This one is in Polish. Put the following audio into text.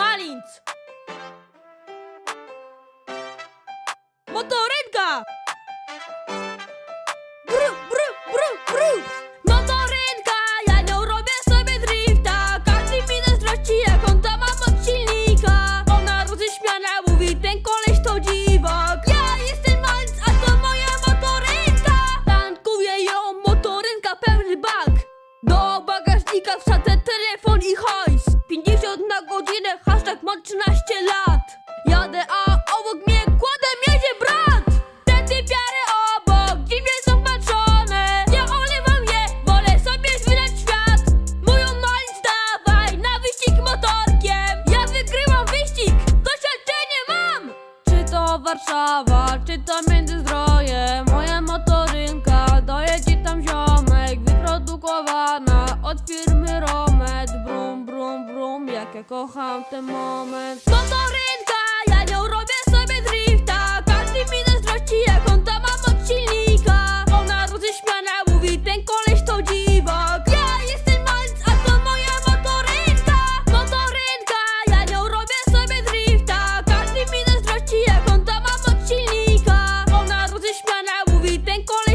Malinc! Motorynka! Bru, bru, bru, bru! 13 lat. Jadę, a obok mnie kładę miedzie brat. Te typiary obok dziwnie są patrzone. Ja olewam je, wolę sobie zwiedzać świat. Mówią malic dawaj na wyścig motorkiem. Ja wygrywam wyścig, doświadczenie mam. Czy to Warszawa, czy to Międzyzdroje od firmy Romet Brum, brum, brum, jak ja kocham ten moment. Co rynka, ja nią robię sobie drifta. Każdy mi zazdrości, jak on to mam od silnika. Ona roześmiana mówi, ten koleś to dziwak Ja jestem Malc, a to moja motorynka. Motorynka, ja nią robię sobie drifta. Każdy mi zazdrości, jak on to mam od silnika. Ona roześmiana mówi, ten koleś